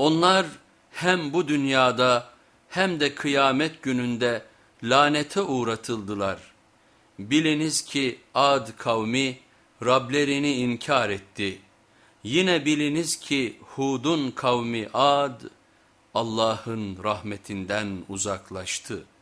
Onlar hem bu dünyada hem de kıyamet gününde lanete uğratıldılar. Biliniz ki Ad kavmi Rablerini inkar etti. Yine biliniz ki Hud'un kavmi Ad Allah'ın rahmetinden uzaklaştı.''